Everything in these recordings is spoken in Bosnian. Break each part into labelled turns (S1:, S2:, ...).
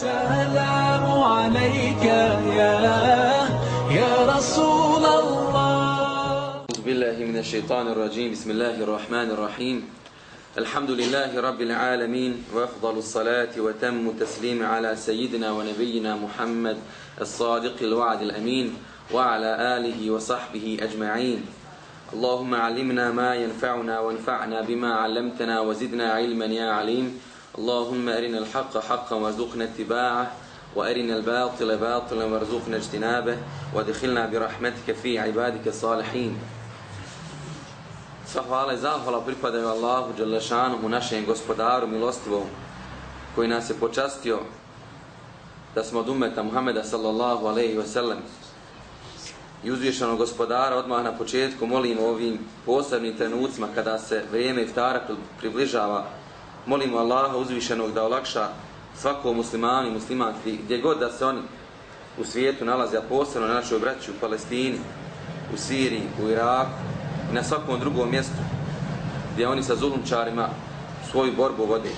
S1: السلام عليك يا يا رسول الله.
S2: أعوذ بالله من الشيطان الرجيم. بسم الله الرحمن الرحيم. الحمد لله رب العالمين وأفضل الصلاة وتم تسليم على سيدنا ونبينا محمد الصادق الوعد الأمين وعلى آله وصحبه أجمعين. اللهم علمنا ما ينفعنا وانفعنا بما علمتنا وزدنا علما يا عليم. اللهم أرنا الحق حقا وارزقنا اتباعه وأرنا الباطل باطلا وارزقنا اجتنابه وادخلنا برحمتك في عبادك الصالحين Sva hvala i zahvala pripadaju Allahu Đalešanuhu, našem gospodaru milostivom, koji nas je počastio da smo od umeta Muhameda sallallahu alaihi wa sallam i uzvišenog gospodara odmah na početku molimo ovim posebnim trenucima kada se vrijeme iftara približava molimo Allaha uzvišenog da olakša svakom muslimanu i muslimanki gdje god da se oni u svijetu nalaze, a posebno na našoj braći u Palestini, u Siriji, u Iraku i na svakom drugom mjestu gdje oni sa zulumčarima svoju borbu vode.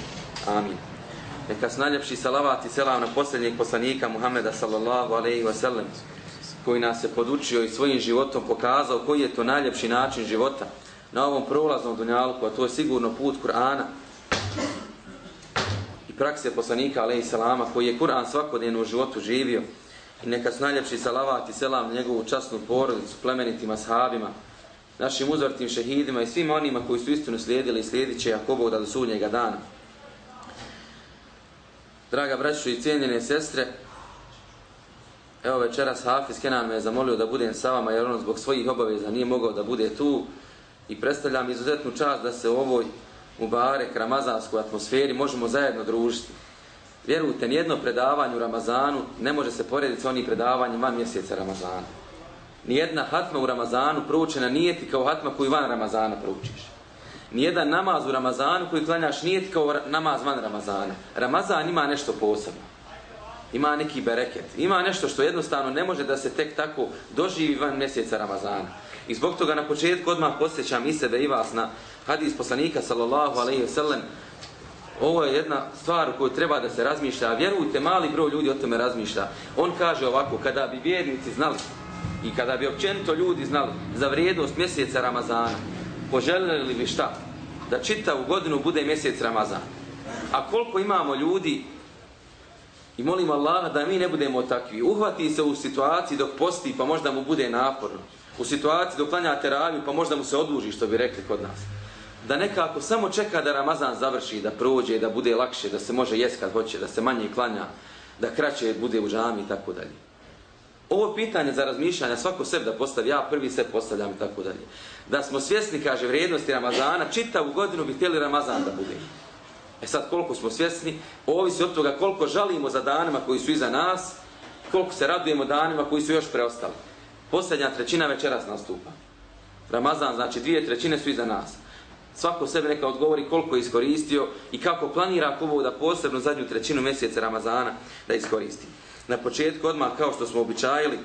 S2: Amin. Neka s najljepši salavat i selam na posljednjeg poslanika Muhameda sallallahu alaihi wa sallam koji nas je podučio i svojim životom pokazao koji je to najljepši način života na ovom prolaznom dunjalku, a to je sigurno put Kur'ana prakse poslanika alaihi salama koji je Kur'an svakodnevno u životu živio i neka su najljepši salavat i selam njegovu časnu porodicu, plemenitim ashabima, našim uzvrtim šehidima i svim onima koji su istinu slijedili i slijedit će ako Bog da do sudnjega dana. Draga braću i cijenjene sestre, evo večeras Hafiz Kenan me je zamolio da budem sa vama jer on zbog svojih obaveza nije mogao da bude tu i predstavljam izuzetnu čast da se u ovoj Mubarek Ramazanskoj atmosferi možemo zajedno družiti. Vjerujte, nijedno predavanje u Ramazanu ne može se porediti s onim predavanjem van mjeseca Ramazana. Nijedna hatma u Ramazanu proučena nije ti kao hatma koju van Ramazana proučiš. Nijedan namaz u Ramazanu koji klanjaš nije ti kao namaz van Ramazana. Ramazan ima nešto posebno. Ima neki bereket. Ima nešto što jednostavno ne može da se tek tako doživi van mjeseca Ramazana. I zbog toga na početku odmah posjećam i sebe i vas na hadis poslanika sallallahu alaihi wasallam, Ovo je jedna stvar u kojoj treba da se razmišlja, a vjerujte, mali broj ljudi o tome razmišlja. On kaže ovako, kada bi vjernici znali i kada bi općenito ljudi znali za vrijednost mjeseca Ramazana, poželjeli bi šta? Da čita u godinu bude mjesec Ramazan. A koliko imamo ljudi i molim Allaha da mi ne budemo takvi. Uhvati se u situaciji dok posti pa možda mu bude naporno. U situaciji dok klanja teraviju pa možda mu se oduži što bi rekli kod nas da nekako samo čeka da Ramazan završi, da prođe, da bude lakše, da se može jest kad hoće, da se manje klanja, da kraće bude u džami i tako dalje. Ovo pitanje za razmišljanje, svako sebe da postavi, ja prvi se postavljam i tako dalje. Da smo svjesni, kaže, vrijednosti Ramazana, čitavu godinu bi htjeli Ramazan da bude. E sad, koliko smo svjesni, ovisi od toga koliko žalimo za danima koji su iza nas, koliko se radujemo danima koji su još preostali. Posljednja trećina večeras nastupa. Ramazan, znači dvije trećine su iza nas svako sebe neka odgovori koliko je iskoristio i kako planira ako da posebno zadnju trećinu mjeseca Ramazana da iskoristi. Na početku odmah kao što smo običajili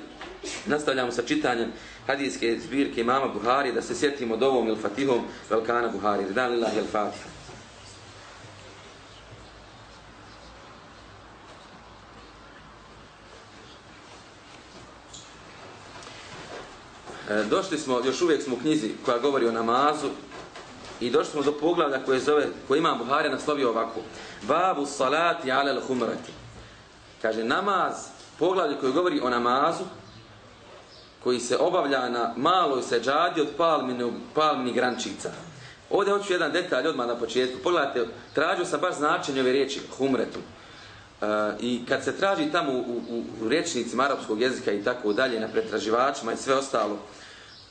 S2: nastavljamo sa čitanjem hadijske zbirke imama Buhari da se sjetimo dovom il fatihom Velkana Buhari. Dan lillah il fatiha. E, došli smo, još uvijek smo u knjizi koja govori o namazu, I došli smo do poglavlja koje zove, koje ima Buhari naslovio ovako. Babu salati ala al-humrati. Kaže, namaz, poglavlje koje govori o namazu, koji se obavlja na maloj seđadi od palmini, palmini grančica. Ovdje hoću jedan detalj odmah na početku. Pogledajte, tražio sam baš značenje ove riječi, humretu. E, I kad se traži tamo u, u, u rečnicima arapskog jezika i tako dalje, na pretraživačima i sve ostalo,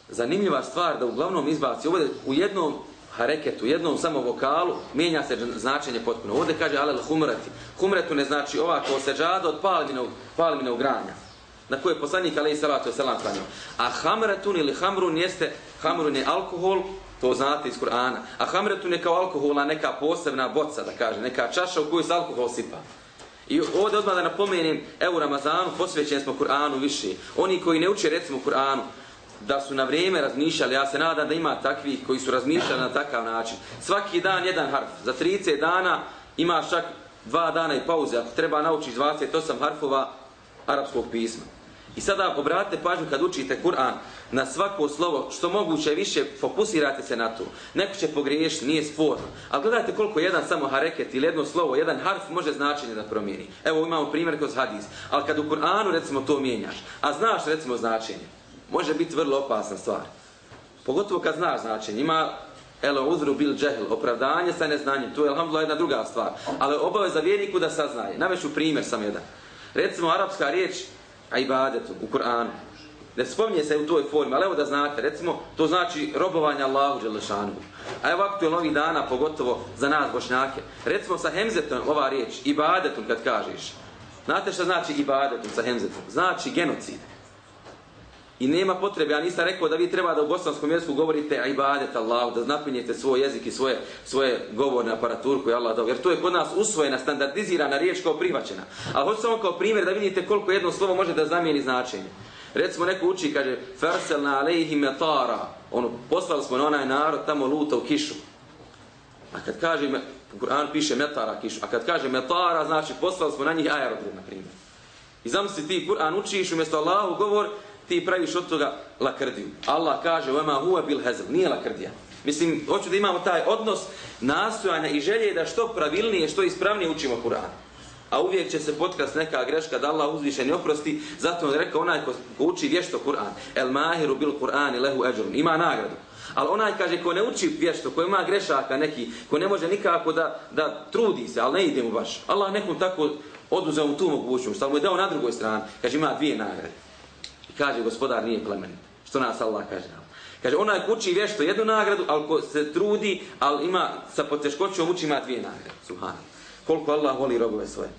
S2: zanimljiva stvar da uglavnom izbaci, ovdje u jednom hareketu, jednom samo vokalu, mijenja se značenje potpuno. Ovdje kaže alel humrati. Humretu ne znači ova ko od palminog, palminog granja. Na koje je poslanik alaihi salatu wasalam klanjao. A hamretun ili hamrun jeste, hamrun je alkohol, to znate iz Kur'ana. A hamretun je kao alkohola neka posebna boca, da kaže, neka čaša u koju se alkohol sipa. I ovdje odmah da napomenem, evo Ramazanu, posvećeni smo Kur'anu više. Oni koji ne uče recimo Kur'anu, da su na vrijeme razmišljali, ja se nadam da ima takvih koji su razmišljali na takav način. Svaki dan jedan harf, za 30 dana imaš čak dva dana i pauze, ako treba naučiš 28 harfova arapskog pisma. I sada obratite pažnju kad učite Kur'an na svako slovo, što moguće više, fokusirate se na to. Neko će pogriješiti, nije sporno. Ali gledajte koliko jedan samo hareket ili jedno slovo, jedan harf može značenje da promijeni. Evo imamo primjer kroz hadis. Ali kad u Kur'anu recimo to mijenjaš, a znaš recimo značenje, može biti vrlo opasna stvar. Pogotovo kad znaš značenje. Ima Elo uzru bil džehl, opravdanje sa neznanjem, to je alhamdulillah jedna druga stvar. Ali obaveza vjerniku da saznaje. Navešu primjer sam jedan. Recimo arapska riječ ibadetu u Kur'anu. Ne spominje se u toj formi, ali evo da znate, recimo, to znači robovanje Allahu Đelešanu. A evo aktualno ovih dana, pogotovo za nas bošnjake. Recimo sa hemzetom ova riječ, ibadetom kad kažeš. Znate što znači ibadetom sa hemzetom? Znači genocid. I nema potrebe, ja nisam rekao da vi treba da u bosanskom jeziku govorite ibadet Allahu, da znapinjete svoj jezik i svoje, svoje govorne aparaturu koje Allah dao. Jer to je kod nas usvojena, standardizirana riječ kao prihvaćena. Ali hoću samo kao primjer da vidite koliko jedno slovo može da zamijeni značenje. Recimo neko uči, kaže, Ferselna alejhi metara. Ono, poslali smo na onaj narod tamo luta u kišu. A kad kaže, Kur'an piše metara kišu. A kad kaže metara, znači poslali smo na njih aerodrom, na primjer. I zamisli ti Kur'an učiš, umjesto Allahu govor, ti praviš od toga lakrdiju. Allah kaže, vema huwa bil hazl, nije lakrdija. Mislim, hoću da imamo taj odnos nastojanja i želje da što pravilnije, što ispravnije učimo Kur'an. A uvijek će se potkast neka greška da Allah uzviše ne oprosti, zato on rekao onaj ko, ko uči vješto Kur'an, el mahiru bil Kur'an i lehu eđurun, ima nagradu. Ali onaj kaže ko ne uči vješto, ko ima grešaka neki, ko ne može nikako da, da trudi se, ali ne ide mu baš. Allah nekom tako oduzeo mu tu mogućnost, ali mu je dao na drugoj strani, kaže ima dvije nagrade kaže gospodar nije plemenit. Što nas Allah kaže nam. Kaže, onaj kući vješto jednu nagradu, ali ko se trudi, ali ima sa poteškoćom uči ima dvije nagrade. Subhana. Koliko Allah voli robove svoje.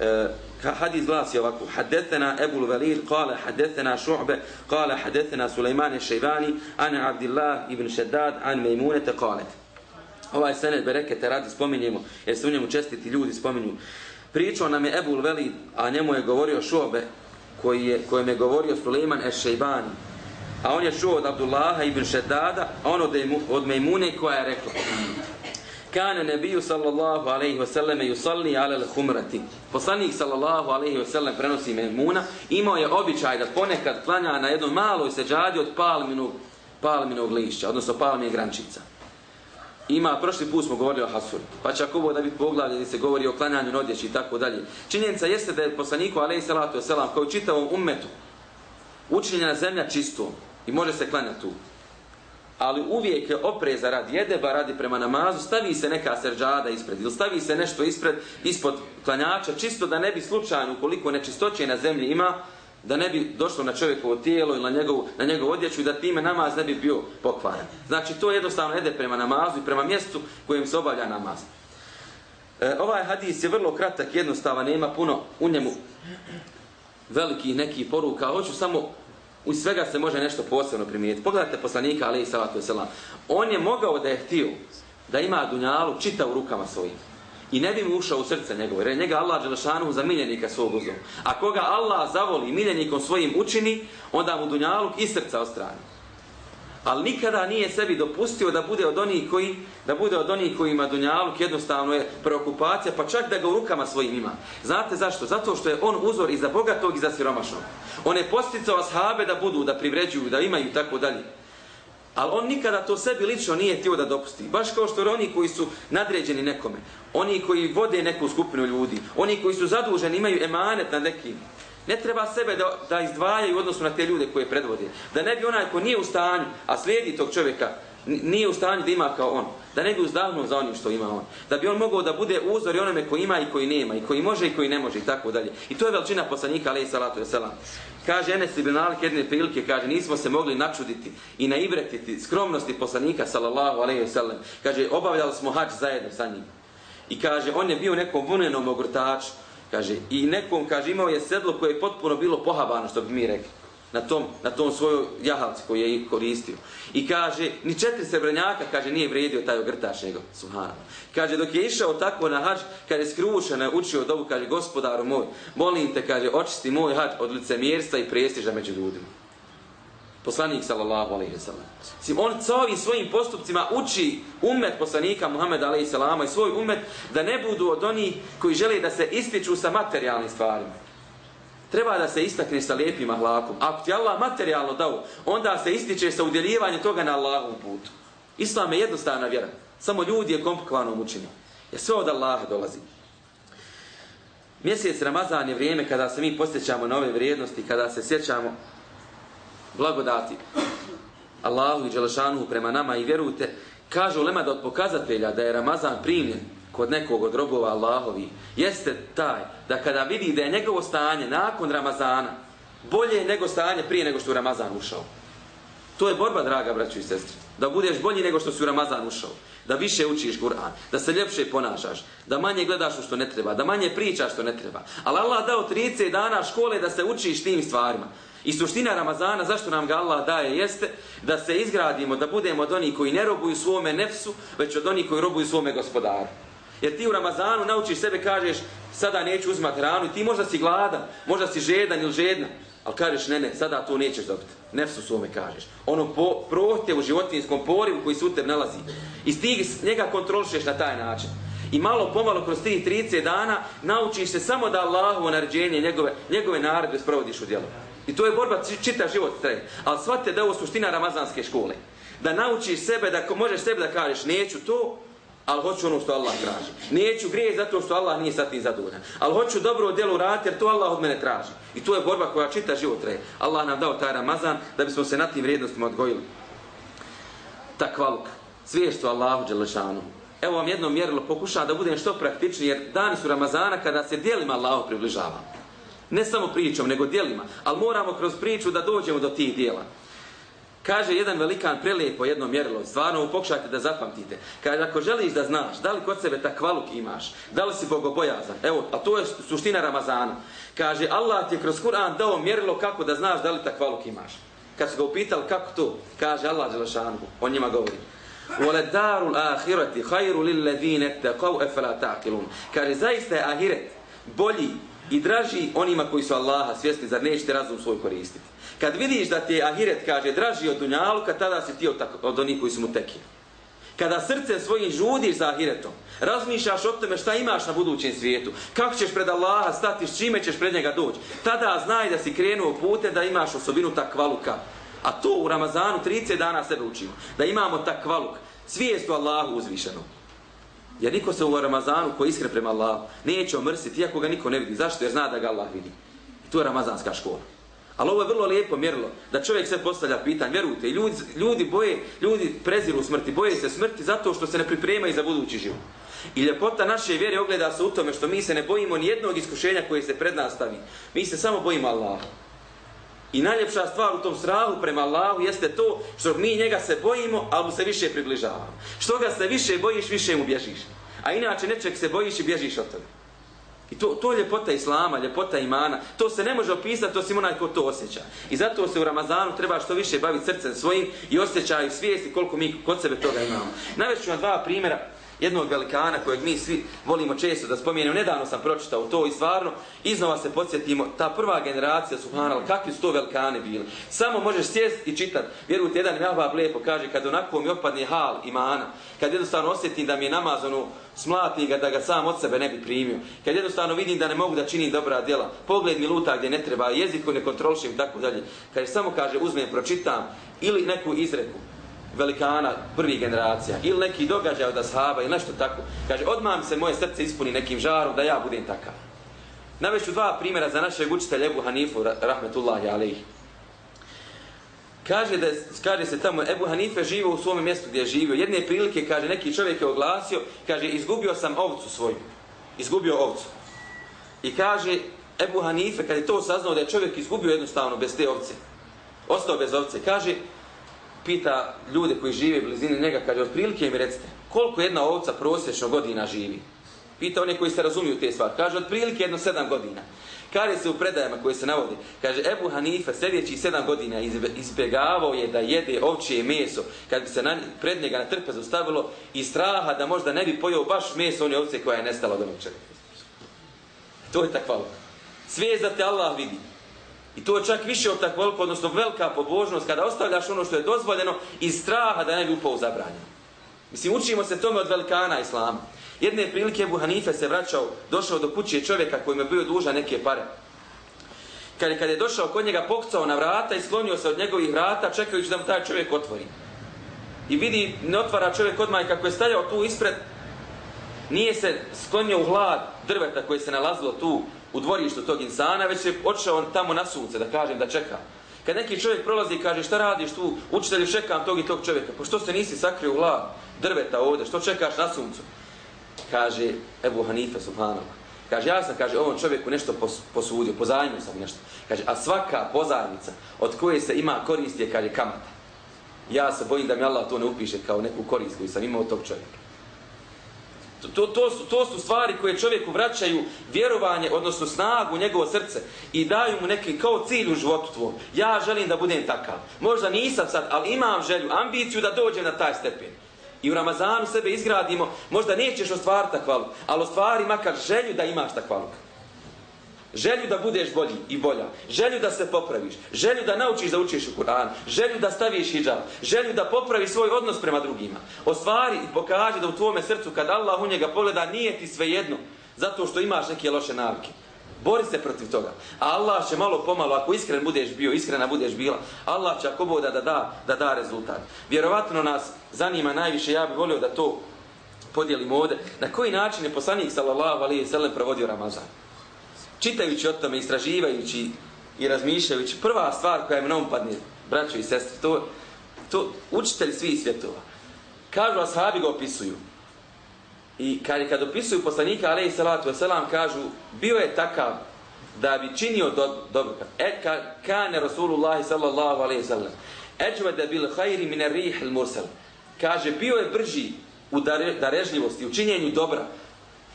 S2: Uh, hadis glasi ovako hadethena Ebul Velid kale hadethena Šu'be kale hadethena Sulejmane Šejvani ane Abdillah ibn Šedad an Mejmunete kale ovaj sened berekete radi spominjemo jer se u njemu čestiti ljudi spominju pričao nam je Ebul Velid a njemu je govorio Šu'be koji je, kojem je govorio Suleiman Ešejbani. A on je čuo od Abdullaha ibn Šedada, a on od, od Mejmune koja je rekla Kane nebiju sallallahu alaihi wasallam yusalli ala al-humrati. Poslanik sallallahu alaihi wasallam prenosi Mejmuna, imao je običaj da ponekad klanja na jednom maloj seđadi od palminog, palminog lišća, odnosno palminog grančica ima, prošli put smo govorili o Hasur, pa čak ovo da bi poglavlje se govori o klanjanju odjeći i tako dalje. Činjenica jeste da je poslaniku, alaih salatu wasalam, kao čitavom ummetu, učinjena zemlja čistom i može se klanjati tu. Ali uvijek je opreza radi jedeba, radi prema namazu, stavi se neka serđada ispred ili stavi se nešto ispred, ispod klanjača, čisto da ne bi slučajno, ukoliko nečistoće na zemlji ima, da ne bi došlo na čovjekovo tijelo ili na njegovu, na njegovu odjeću i da time namaz ne bi bio pokvaran. Znači to jednostavno ide prema namazu i prema mjestu kojem se obavlja namaz. E, ovaj hadis je vrlo kratak, jednostavan, nema puno u njemu velikih nekih poruka. Hoću samo, u svega se može nešto posebno primijetiti. Pogledajte poslanika, ali i salatu selam. On je mogao da je htio da ima dunjalu čita u rukama svojim i ne bi mu ušao u srce njegovo, jer je njega Allah Đelešanu za miljenika svog uzom. A koga Allah zavoli miljenikom svojim učini, onda mu dunjaluk i srca ostrani. Ali nikada nije sebi dopustio da bude od onih koji, da bude od onih kojima dunjaluk, jednostavno je preokupacija, pa čak da ga u rukama svojim ima. Znate zašto? Zato što je on uzor i za bogatog i za siromašnog. On je posticao ashabe da budu, da privređuju, da imaju tako dalje. Ali on nikada to sebi lično nije htio da dopusti. Baš kao što oni koji su nadređeni nekome. Oni koji vode neku skupinu ljudi. Oni koji su zaduženi, imaju emanet na nekim. Ne treba sebe da, da izdvajaju u odnosu na te ljude koje predvode. Da ne bi onaj ko nije u stanju, a slijedi tog čovjeka, nije u stanju da ima kao on. Da ne bi uzdahnuo za onim što ima on. Da bi on mogao da bude uzor i onome koji ima i koji nema. I koji može i koji ne može i tako dalje. I to je veličina poslanika, alaih salatu wasalam. Kaže Enes ibn Malik jedne prilike, kaže, nismo se mogli načuditi i naivretiti skromnosti poslanika, sallallahu alaihi wasallam. Kaže, obavljali smo hač zajedno sa njim. I kaže, on je bio nekom vunenom ogrtaču. Kaže, i nekom, kaže, imao je sedlo koje je potpuno bilo pohabano, što bi mi rekli na tom, na tom svojoj jahalci koji je koristio. I kaže, ni četiri srebranjaka, kaže, nije vrijedio taj ogrtač njegov, suhana. Kaže, dok je išao tako na hađ, kad je skrušeno učio dobu, kaže, gospodaru moj, molim te, kaže, očisti moj hađ od licemjerstva i prestiža među ljudima. Poslanik sallallahu alejhi ve sellem. Sim on sa svojim postupcima uči ummet poslanika Muhameda alejhi selama i svoj ummet da ne budu od onih koji žele da se ističu sa materijalnim stvarima. Treba da se istakne sa lijepim ahlakom. Ako ti Allah materijalno dao, onda se ističe sa udjeljivanjem toga na Allahovom putu. Islam je jednostavna vjera. Samo ljudi je komplikovano mučini. Jer sve od Allaha dolazi. Mjesec Ramazan je vrijeme kada se mi posjećamo ove vrijednosti, kada se sjećamo blagodati Allahu i Đelešanu prema nama i vjerujte, kaže Lema da od pokazatelja da je Ramazan primljen kod nekog od robova Allahovi, jeste taj da kada vidi da je njegovo stanje nakon Ramazana bolje nego stanje prije nego što u Ramazan ušao. To je borba, draga braćo i sestre. Da budeš bolji nego što si u Ramazan ušao. Da više učiš Kur'an. Da se ljepše ponašaš. Da manje gledaš u što ne treba. Da manje pričaš što ne treba. Ali Allah dao 30 dana škole da se učiš tim stvarima. I suština Ramazana, zašto nam ga Allah daje, jeste da se izgradimo, da budemo od onih koji ne robuju svome nefsu, već od onih koji robuju svome gospodaru. Jer ti u Ramazanu naučiš sebe, kažeš, sada neću uzmat hranu i ti možda si gladan, možda si žedan ili žedna, ali kažeš, ne, ne, sada to nećeš dobiti. Nefsu svome kažeš. Ono po, prohte u životinskom porivu koji se u tebi nalazi. I ti njega kontrolišeš na taj način. I malo pomalo kroz tih 30 dana naučiš se samo da Allahovo naređenje, njegove, njegove naredbe sprovodiš u djelu. I to je borba čita život traje. Ali shvatite da je ovo suština ramazanske škole. Da naučiš sebe, da možeš sebe da kažeš neću to, ali hoću ono što Allah traži. Neću grije zato što Allah nije sa tim zadovoljan. Ali hoću dobro djelo raditi jer to Allah od mene traži. I to je borba koja čita život traje. Allah nam dao taj Ramazan da bismo se na tim vrijednostima odgojili. Takvaluk. Sviještu Allahu Đelešanu. Evo vam jedno mjerilo, pokušam da budem što praktičniji jer dani su Ramazana kada se dijelima Allahu približavamo. Ne samo pričom, nego dijelima. Ali moramo kroz priču da dođemo do tih dijela. Kaže jedan velikan prelijepo jedno mjerilo, stvarno pokušajte da zapamtite. Kaže, ako želiš da znaš, da li kod sebe takvaluk imaš, da li si bogobojazan, evo, a to je suština Ramazana. Kaže, Allah ti je kroz Kur'an dao mjerilo kako da znaš da li takvaluk imaš. Kad su ga upitali kako to, kaže Allah Đelešanu, on njima govori. Wale darul ahireti hajru lil ledine te kau efela ta'kilun. Kaže, zaista je ahiret bolji i draži onima koji su Allaha svjesni, zar nećete razum svoj koristiti. Kad vidiš da ti je ahiret, kaže, draži od dunjaluka, tada si ti od, od onih koji su mu teki. Kada srce svojim žudiš za ahiretom, razmišljaš o tome šta imaš na budućem svijetu, kako ćeš pred Allaha stati, s čime ćeš pred njega doći, tada znaj da si krenuo pute da imaš osobinu takvaluka. A to u Ramazanu 30 dana sebe učimo. Da imamo takvaluk, svijestu Allahu uzvišenom. Jer niko se u Ramazanu koji iskre prema Allahu neće omrsiti, iako ga niko ne vidi. Zašto? Jer zna da ga Allah vidi. I to je Ramazanska škola. Ali ovo je vrlo lijepo mjerilo, da čovjek se postavlja pitanje, vjerujte, ljudi, ljudi boje, ljudi preziru smrti, boje se smrti zato što se ne pripremaju za budući život. I ljepota naše vjere ogleda se u tome što mi se ne bojimo ni jednog iskušenja koje se pred nas stavi. Mi se samo bojimo Allaha. I najljepša stvar u tom strahu prema Allahu jeste to što mi njega se bojimo, ali mu se više približavamo. Što ga se više bojiš, više mu bježiš. A inače nečeg se bojiš i bježiš od toga. I to, to je ljepota Islama, ljepota imana. To se ne može opisati, to onaj ko to osjeća. I zato se u Ramazanu treba što više baviti srcem svojim i osjećaju svijesti koliko mi kod sebe toga imamo. Navešću vam dva primjera jednog velikana kojeg mi svi volimo često da spominjemo. Nedavno sam pročitao to i stvarno iznova se podsjetimo. Ta prva generacija, subhanal, kakvi su to velikane bili. Samo možeš sjest i čitati. Vjerujte, jedan nabab lijepo kaže, kad onako mi opadne hal imana, kad jednostavno osjetim da mi je namazano smlati ga da ga sam od sebe ne bi primio. Kad jednostavno vidim da ne mogu da činim dobra djela, pogled mi luta gdje ne treba, jeziku ne kontrolišem i tako dalje. Kad je samo kaže, uzmem, pročitam ili neku izreku, velikana prvih generacija ili neki događaj od ashaba ili nešto tako. Kaže, odmah se moje srce ispuni nekim žarom da ja budem takav. Navešću dva primjera za našeg učitelja Ebu Hanifu, rahmetullahi alaihi. Kaže, da, kaže se tamo, Ebu Hanife živo u svom mjestu gdje je živio. Jedne prilike, kaže, neki čovjek je oglasio, kaže, izgubio sam ovcu svoju. Izgubio ovcu. I kaže, Ebu Hanife, kad je to saznao da je čovjek izgubio jednostavno bez te ovce, ostao bez ovce, kaže, pita ljude koji žive blizini njega, kaže, otprilike mi recite, koliko jedna ovca prosječno godina živi? Pita one koji se razumiju te stvari. Kaže, otprilike jedno sedam godina. Kaže se u predajama koje se navodi, kaže, Ebu Hanife, sljedeći sedam godina, izbjegavao je da jede ovčije meso, kad bi se na, pred njega na trpezu stavilo, i straha da možda ne bi pojao baš meso one ovce koja je nestala od onog. To je takva. Sve za te Allah vidi. I to je čak više od takvoliko, odnosno velika pobožnost, kada ostavljaš ono što je dozvoljeno iz straha da ne bi upao u zabranjeno. Mislim, učimo se tome od velikana islama. Jedne prilike Ebu Hanife se vraćao, došao do kuće čovjeka kojim je bio dužan neke pare. Kad je, kad je došao kod njega, pokcao na vrata i sklonio se od njegovih vrata, čekajući da mu taj čovjek otvori. I vidi, ne otvara čovjek odmah i kako je stajao tu ispred, nije se sklonio u hlad drveta koje se nalazilo tu u dvorištu tog insana, već je odšao tamo na sunce, da kažem, da čeka. Kad neki čovjek prolazi i kaže šta radiš tu, učitelju čekam tog i tog čovjeka, po što se nisi sakrio u hlad drveta ovdje, što čekaš na suncu? Kaže Ebu Hanife, subhanallah. Kaže, ja sam, kaže, ovom čovjeku nešto posudio, pozajmio sam nešto. Kaže, a svaka pozajmica od koje se ima korist je, kaže, kamata. Ja se bojim da mi Allah to ne upiše kao neku korist koju sam imao od tog čovjeka. To, to, to, su, to su stvari koje čovjeku vraćaju vjerovanje, odnosno snagu u njegovo srce i daju mu neki kao cilj u životu tvom. Ja želim da budem takav. Možda nisam sad, ali imam želju, ambiciju da dođem na taj stepen. I u Ramazanu sebe izgradimo, možda nećeš ostvariti takvalu, ali ostvari makar želju da imaš takvalu. Želju da budeš bolji i bolja. Želju da se popraviš. Želju da naučiš da učiš u Kur'an. Želju da staviš hijab. Želju da popravi svoj odnos prema drugima. Ostvari i pokaži da u tvome srcu kad Allah u njega pogleda nije ti svejedno. Zato što imaš neke loše navike. Bori se protiv toga. A Allah će malo pomalo, ako iskren budeš bio, iskrena budeš bila, Allah će ako boda da da, da da rezultat. Vjerovatno nas zanima najviše, ja bih volio da to podijelimo ovde, na koji način je poslanik sallallahu alaihi sallam provodio Ramazan čitajući o tome, istraživajući i razmišljajući, prva stvar koja mi na umpadne, braćo i sestre, to, to učitelj svih svjetova. Kažu, ashabi ga opisuju. I kad, kad opisuju poslanika, alaih salatu wasalam, kažu, bio je takav da bi činio do, dobro. E, ka, kane Rasulullahi sallallahu alaihi sallam. Eđuva da bil hajri mine rih il mursal. Kaže, bio je brži u dare, darežljivosti, u činjenju dobra.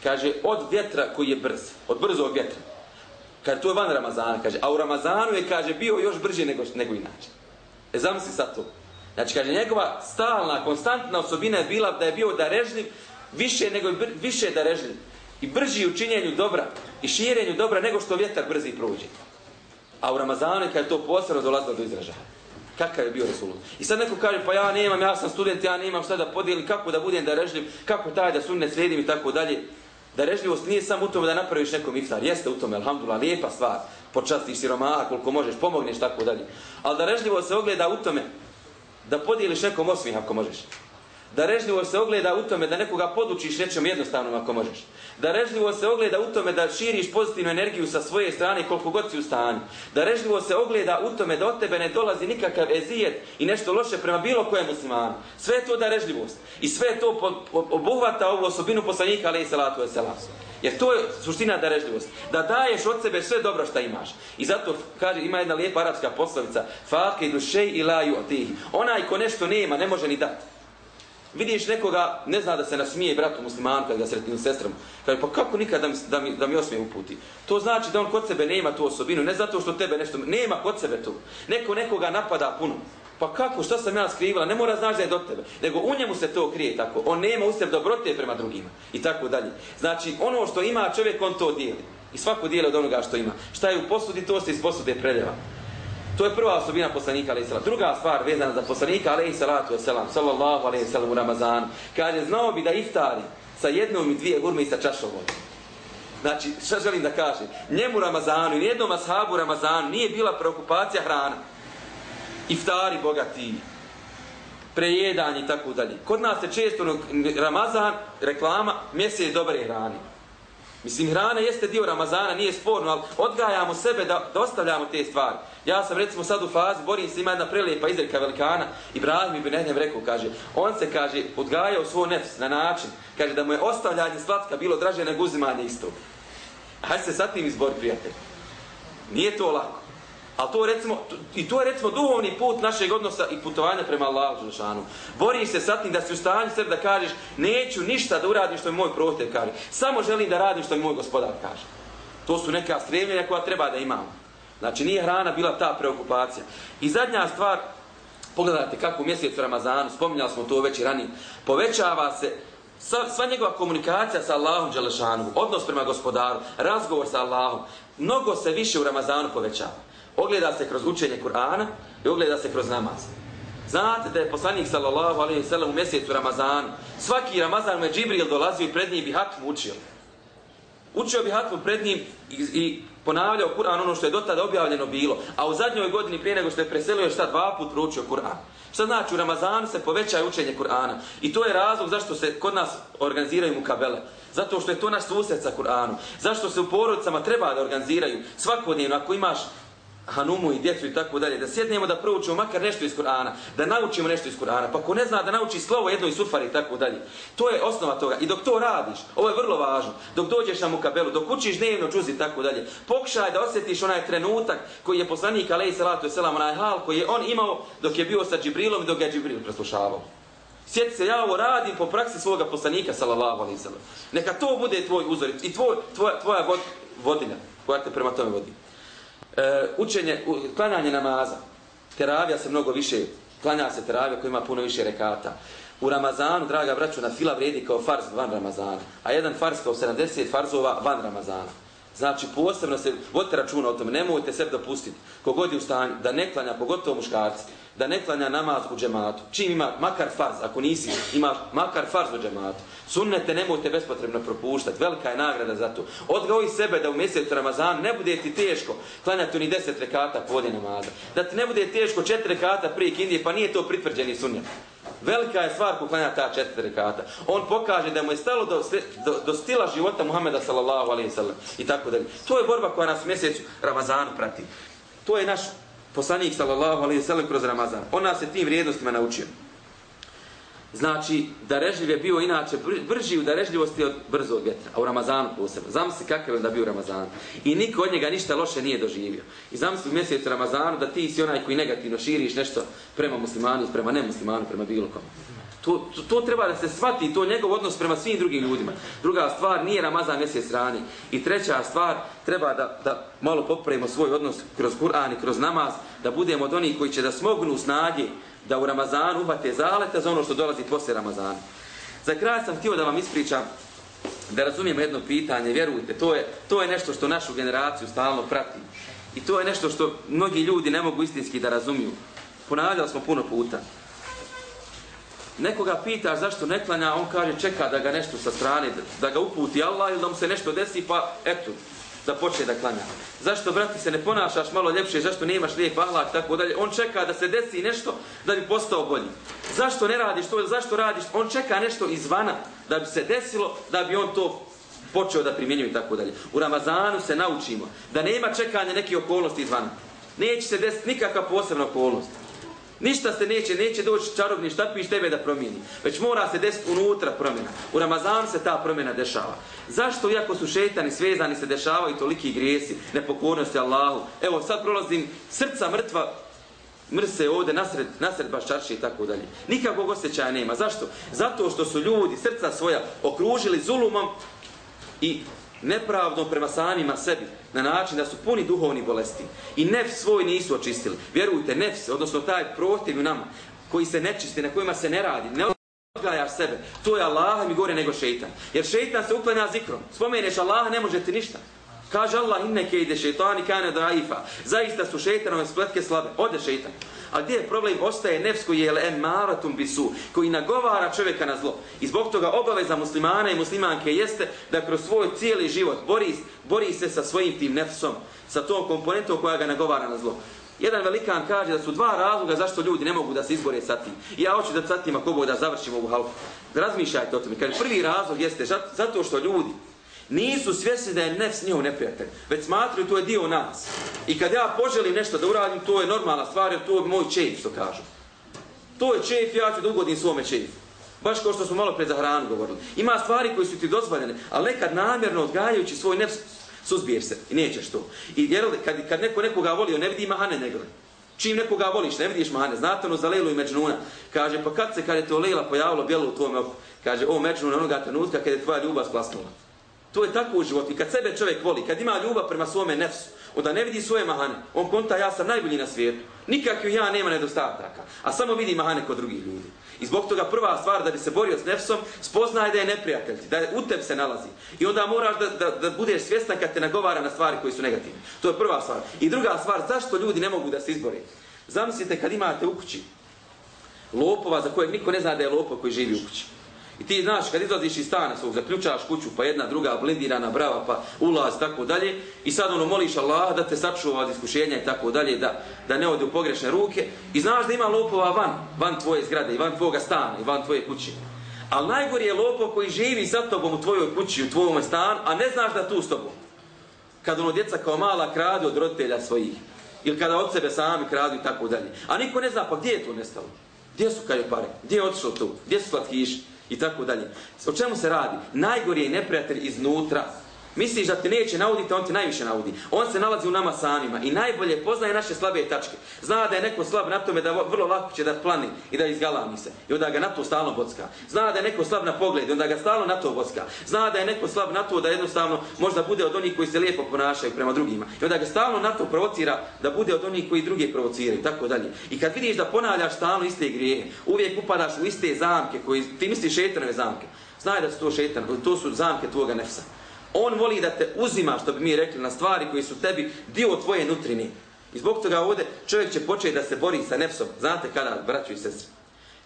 S2: Kaže, od vjetra koji je brz, od brzog vjetra. Kaže, to je van Ramazana, kaže. A u Ramazanu je, kaže, bio još brže nego, nego inače. E, zamisli sad to. Znači, kaže, njegova stalna, konstantna osobina je bila da je bio darežljiv, više nego više darežljiv. I brži u činjenju dobra i širenju dobra nego što vjetar brzi prođe. A u Ramazanu je, kaže, to posebno dolazilo do izražaja. Kakav je bio Resulullah. I sad neko kaže, pa ja nemam, ja sam student, ja nemam šta da podijelim, kako da budem darežljiv, kako taj da sunne svedim i tako dalje. Da režljivost nije samo u tome da napraviš nekom iftar. Jeste u tome, alhamdulillah, lijepa stvar. Počastiš siromaha koliko možeš, pomogneš, tako dalje. Ali da režljivost se ogleda u tome da podijeliš nekom osmih ako možeš. Da režljivo se ogleda u tome da nekoga podučiš nečem jednostavnom ako možeš. Da režljivo se ogleda u tome da širiš pozitivnu energiju sa svoje strane koliko god si u stanju. Da režljivo se ogleda u tome da od tebe ne dolazi nikakav ezijet i nešto loše prema bilo kojem muslimanu. Sve to da režljivost. I sve to obuhvata ovu osobinu poslanika alaih salatu wasalam. Jer to je suština darežljivost. Da daješ od sebe sve dobro što imaš. I zato kaže, ima jedna lijepa arapska poslovica. Fakidu dušej ilaju atihi. Onaj ko nešto nema, ne može ni dati. Vidiš nekoga, ne zna da se nasmije bratu muslimanu kad ga sretni sestrom. Kaže, pa kako nikad da mi, da mi, da mi osmije uputi? To znači da on kod sebe nema tu osobinu, ne zato što tebe nešto, nema kod sebe tu. Neko nekoga napada puno. Pa kako, što sam ja skrivala? Ne mora znaći da je do tebe. Nego u njemu se to krije tako. On nema u sebi dobrote prema drugima. I tako dalje. Znači, ono što ima čovjek, on to dijeli. I svako dijeli od onoga što ima. Šta je u posudi, to se iz posude preljeva. To je prva osobina poslanika alejhi salatu. Druga stvar vezana za poslanika alejhi salatu selam sallallahu alejhi salam u Ramazanu. kaže znao bi da iftari sa jednom i dvije gurme i sa čašom vode. Znači, šta želim da kažem? Njemu Ramazanu i jednom ashabu Ramazanu nije bila preokupacija hrana. Iftari bogati, prejedanje i tako dalje. Kod nas je često ono, Ramazan, reklama, mjesec dobre hrane. Mislim, hrana jeste dio Ramazana, nije sporno, ali odgajamo sebe da, da ostavljamo te stvari. Ja sam recimo sad u fazi, borim se, ima jedna prelijepa izreka velikana, Ibrahim ibn Ehnem rekao, kaže, on se, kaže, odgajao svoj nefs na način, kaže, da mu je ostavljanje slatka bilo draže nego uzimanje istog. Hajde se sa tim izbor, prijatelj. Nije to lako. Ali to recimo, i to je recimo duhovni put našeg odnosa i putovanja prema Allahu Đelšanu. Boriš se sa tim da si u stanju sebi da kažeš neću ništa da uradim što mi moj prohter kaže. Samo želim da radim što mi moj gospodar kaže. To su neka stremljenja koja treba da imamo. Znači nije hrana bila ta preokupacija. I zadnja stvar, pogledajte kako u mjesecu Ramazanu, spominjali smo to već i ranije, povećava se sva, sva njegova komunikacija sa Allahom Đelešanu, odnos prema gospodaru, razgovor sa Allahom, mnogo se više u Ramazanu povećava. Ogleda se kroz učenje Kur'ana i ogleda se kroz namaz. Znate da je poslanik sallallahu alejhi ve sellem u mjesecu Ramazanu, svaki Ramazan mu Džibril dolazio i pred njim bi hatmu učio. Učio bi hatmu pred njim i, i ponavljao Kur'an ono što je do tada objavljeno bilo, a u zadnjoj godini prije nego što je preselio šta dva put proučio Kur'an. Šta znači u Ramazanu se povećaje učenje Kur'ana i to je razlog zašto se kod nas organiziraju mukabele. Zato što je to naš susjed sa Kur'anom. Zašto se u porodicama treba da organiziraju svakodnevno ako imaš Hanumu i djecu i tako dalje, da sjednemo da proučimo makar nešto iz Kur'ana, da naučimo nešto iz Kur'ana, pa ko ne zna da nauči slovo jedno iz sufari i tako dalje. To je osnova toga. I dok to radiš, ovo je vrlo važno, dok dođeš na mukabelu, dok učiš dnevno džuzi i tako dalje, pokušaj da osjetiš onaj trenutak koji je poslanik alaih salatu selam, onaj hal koji je on imao dok je bio sa Džibrilom i dok je Džibril preslušavao. Sjeti se, ja ovo radim po praksi svoga poslanika, sallallahu alaihi sallam. Neka to bude tvoj uzor i tvoj, tvoja, tvoja vodina koja te prema tome vodi e, učenje, klanjanje namaza. Teravija se mnogo više, klanja se teravija koja ima puno više rekata. U Ramazanu, draga braću, na fila vredi kao farz van Ramazana, a jedan farz kao 70 farzova van Ramazana. Znači, posebno se, vodite računa o tome, nemojte sebi dopustiti, kogod je u stanju, da ne klanja, pogotovo muškarci, da ne klanja namaz u džematu. Čim ima makar farz, ako nisi, ima makar farz u džematu. Sunnete nemojte bespotrebno propuštati, velika je nagrada za to. Odgoji sebe da u mjesec Ramazan ne bude ti teško klanjati ni deset rekata podje namaza. Da ti ne bude teško četiri rekata prije kindije, pa nije to pritvrđeni sunnet. Velika je stvar ko klanja ta četiri rekata. On pokaže da mu je stalo do, do, do stila života Muhameda sallallahu alaihi sallam i tako dalje. To je borba koja nas mjesec Ramazanu prati. To je naš poslanik sallallahu alaihi sallam kroz Ramazan. On nas je tim vrijednostima naučio. Znači, darežljiv je bio inače brži u darežljivosti od brzog vjetra, a u Ramazanu posebno. Znam se kakav je da bio u Ramazanu. I niko od njega ništa loše nije doživio. I znam se u mjesecu Ramazanu da ti si onaj koji negativno širiš nešto prema muslimanu, prema nemuslimanu, prema bilo kom. To, to, to treba da se shvati, to njegov odnos prema svim drugim ljudima. Druga stvar, nije Ramazan mjesec rani. I treća stvar, treba da, da malo popravimo svoj odnos kroz Kur'an i kroz namaz, da budemo od onih koji će da smognu snage da u Ramazanu uhvate zaleta za ono što dolazi posle Ramazana. Za kraj sam htio da vam ispričam da razumijemo jedno pitanje, vjerujte, to je, to je nešto što našu generaciju stalno prati. I to je nešto što mnogi ljudi ne mogu istinski da razumiju. Ponavljali smo puno puta. Nekoga pitaš zašto ne klanja, on kaže čeka da ga nešto sa strane, da ga uputi Allah ili da mu se nešto desi, pa eto, da počne da klanja. Zašto, brati, se ne ponašaš malo ljepše, zašto nemaš lijep ahlak, tako dalje. On čeka da se desi nešto da bi postao bolji. Zašto ne radiš to, zašto radiš? On čeka nešto izvana da bi se desilo, da bi on to počeo da primjenjuje i tako dalje. U Ramazanu se naučimo da nema čekanja neke okolnosti izvana. Neće se desiti nikakva posebna okolnost. Ništa se neće, neće doći čarobni štapić tebe da promijeni. Već mora se desiti unutra promjena. U Ramazan se ta promjena dešava. Zašto, iako su šetani svezani, se dešavaju toliki grijesi, nepokornosti Allahu? Evo, sad prolazim srca mrtva, mrse ovde nasred, nasred baščarši i tako dalje. Nikakvog osjećaja nema. Zašto? Zato što su ljudi srca svoja okružili zulumom i nepravdom prema samima sebi, na način da su puni duhovni bolesti i nef svoj nisu očistili. Vjerujte, nef, odnosno taj protiv u nama, koji se nečisti, na kojima se ne radi, ne odgajaš sebe, to je Allah mi gore nego šeitan. Jer šeitan se uklanja zikrom. Spomeneš Allaha, ne možete ništa. Kaže Allah, inneke ide šeitani kane draifa. Zaista su šeitanove spletke slabe. Ode šeitan. A gdje je problem? Ostaje nefs koji je en maratum bisu, koji nagovara čovjeka na zlo. I zbog toga obaveza muslimana i muslimanke jeste da kroz svoj cijeli život bori, bori se sa svojim tim nefsom, sa tom komponentom koja ga nagovara na zlo. Jedan velikan kaže da su dva razloga zašto ljudi ne mogu da se izbore sa tim. I ja hoću da sa tim ako Bog da završimo ovu halku. Razmišljajte o tome. Kaže, prvi razlog jeste zato što ljudi nisu svjesni da je nefs njihov neprijatelj, već smatruju to je dio nas. I kad ja poželim nešto da uradim, to je normalna stvar, jer to je moj čejf, što kažu. To je čejf, ja ću da ugodim svome čejfu. Baš kao što smo malo pred za hranu govorili. Ima stvari koje su ti dozvoljene, ali nekad namjerno odgajajući svoj nefs, suzbiješ se i nećeš to. I jer, kad, kad neko nekoga volio, ne vidi mahane nego. Čim nekoga voliš, ne vidiš mahane. Znate ono za Lelu i Međnuna. Kaže, pa kad se kad je to Lela pojavilo bijelo u tvojom oku? Kaže, o Međnuna onoga trenutka kad je tvoja ljubav splasnula. To je tako u životu. I kad sebe čovjek voli, kad ima ljubav prema svome nefsu, onda ne vidi svoje mahane. On konta ja sam najbolji na svijetu. Nikakvih ja nema nedostataka. A samo vidi mahane kod drugih ljudi. I zbog toga prva stvar da bi se borio s nefsom, spoznaje da je neprijatelj, da je u tebi se nalazi. I onda moraš da, da, da budeš svjestan kad te nagovara na stvari koji su negativne. To je prva stvar. I druga stvar, zašto ljudi ne mogu da se izbore? Zamislite kad imate u kući lopova za kojeg niko ne zna da je lopov koji živi u kući. I ti znaš, kad izlaziš iz stana svog, zaključaš kuću, pa jedna, druga, blindirana, brava, pa ulaz, tako dalje, i sad ono moliš Allah da te sačuva od iskušenja i tako dalje, da, da ne ode u pogrešne ruke, i znaš da ima lopova van, van tvoje zgrade, i van tvoga stana, i van tvoje kuće. Ali najgori je lopov koji živi sa tobom u tvojoj kući, u tvojom stanu, a ne znaš da tu s tobom. Kad ono djeca kao mala krade od roditelja svojih, ili kada od sebe sami kradu i tako dalje. A niko ne zna, pa gdje je to nestalo? Gdje su kare pare? Gdje je otišlo tu? Gdje su slatkiši? I tako dalje. O čemu se radi? Najgori je neprijatelj iznutra. Misliš da ti neće nauditi, on ti najviše naudi. On se nalazi u nama samima i najbolje poznaje naše slabe tačke. Zna da je neko slab na tome da vrlo lako će da plani i da izgalami se. I onda ga na to stalno bocka. Zna da je neko slab na pogled i onda ga stalno na to bocka. Zna da je neko slab na to da jednostavno možda bude od onih koji se lijepo ponašaju prema drugima. I onda ga stalno na to provocira da bude od onih koji druge provociraju i tako dalje. I kad vidiš da ponavljaš stalno iste grijehe, uvijek upadaš u iste zamke koji ti misliš šetanove zamke. Znaj da su to šetan, to su zamke tvoga nefsa. On voli da te uzima, što bi mi rekli, na stvari koji su tebi dio tvoje nutrine. I zbog toga ovdje čovjek će početi da se bori sa nefsom. Znate kada, braću i sestri?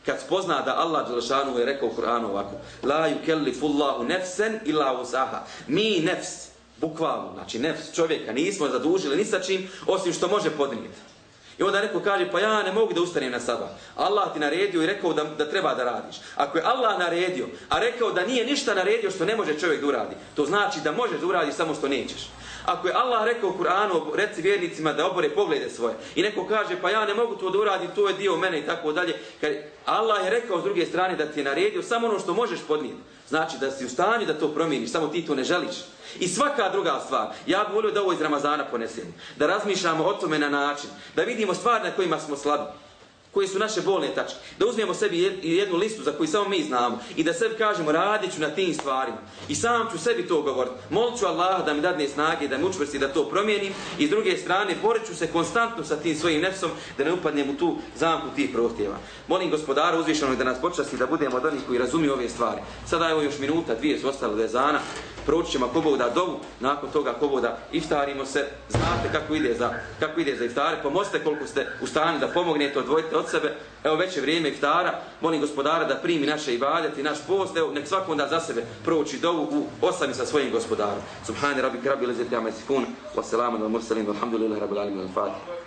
S2: Kad spozna da Allah Đelešanu je rekao u Kur'anu ovako La yukellifullahu nefsen illa usaha. Mi nefs, bukvalno, znači nefs čovjeka, nismo zadužili ni sa čim, osim što može podnijeti. I onda neko kaže, pa ja ne mogu da ustanem na sabah. Allah ti naredio i rekao da, da treba da radiš. Ako je Allah naredio, a rekao da nije ništa naredio što ne može čovjek da uradi, to znači da možeš da uradi samo što nećeš. Ako je Allah rekao u Kur'anu, reci vjernicima da obore poglede svoje. I neko kaže, pa ja ne mogu to da uradim, to je dio mene i tako dalje. Kad Allah je rekao s druge strane da ti je naredio samo ono što možeš podnijeti. Znači da si u stanju da to promijeniš, samo ti to ne želiš. I svaka druga stvar, ja bih volio da ovo iz Ramazana ponesem. Da razmišljamo o tome na način, da vidimo stvari na kojima smo slabi koje su naše bolne tačke. Da uzmemo sebi jednu listu za koju samo mi znamo i da sebi kažemo radit ću na tim stvarima. I sam ću sebi to govoriti. Molit ću Allaha da mi dadne snage, da mi učvrsti da to promijenim. I s druge strane, borit ću se konstantno sa tim svojim nefsom da ne upadnem u tu zamku tih prohtjeva. Molim gospodara uzvišenog da nas počasti da budemo od onih koji razumiju ove stvari. Sada evo još minuta, dvije su ostale do jezana proučit ćemo ako Bog da dovu, nakon toga ako Bog da iftarimo se, znate kako ide za, kako ide za iftare, pomozite koliko ste u stanju da pomognete, odvojite od sebe, evo već je vrijeme iftara, molim gospodara da primi naše ibadet i naš post, evo nek svako onda za sebe prouči dovu u osami sa svojim gospodarom. Subhani rabbi krabi lezeti amesifun, wassalamu ala mursalim, alhamdulillah rabbil alamin, al-fatih.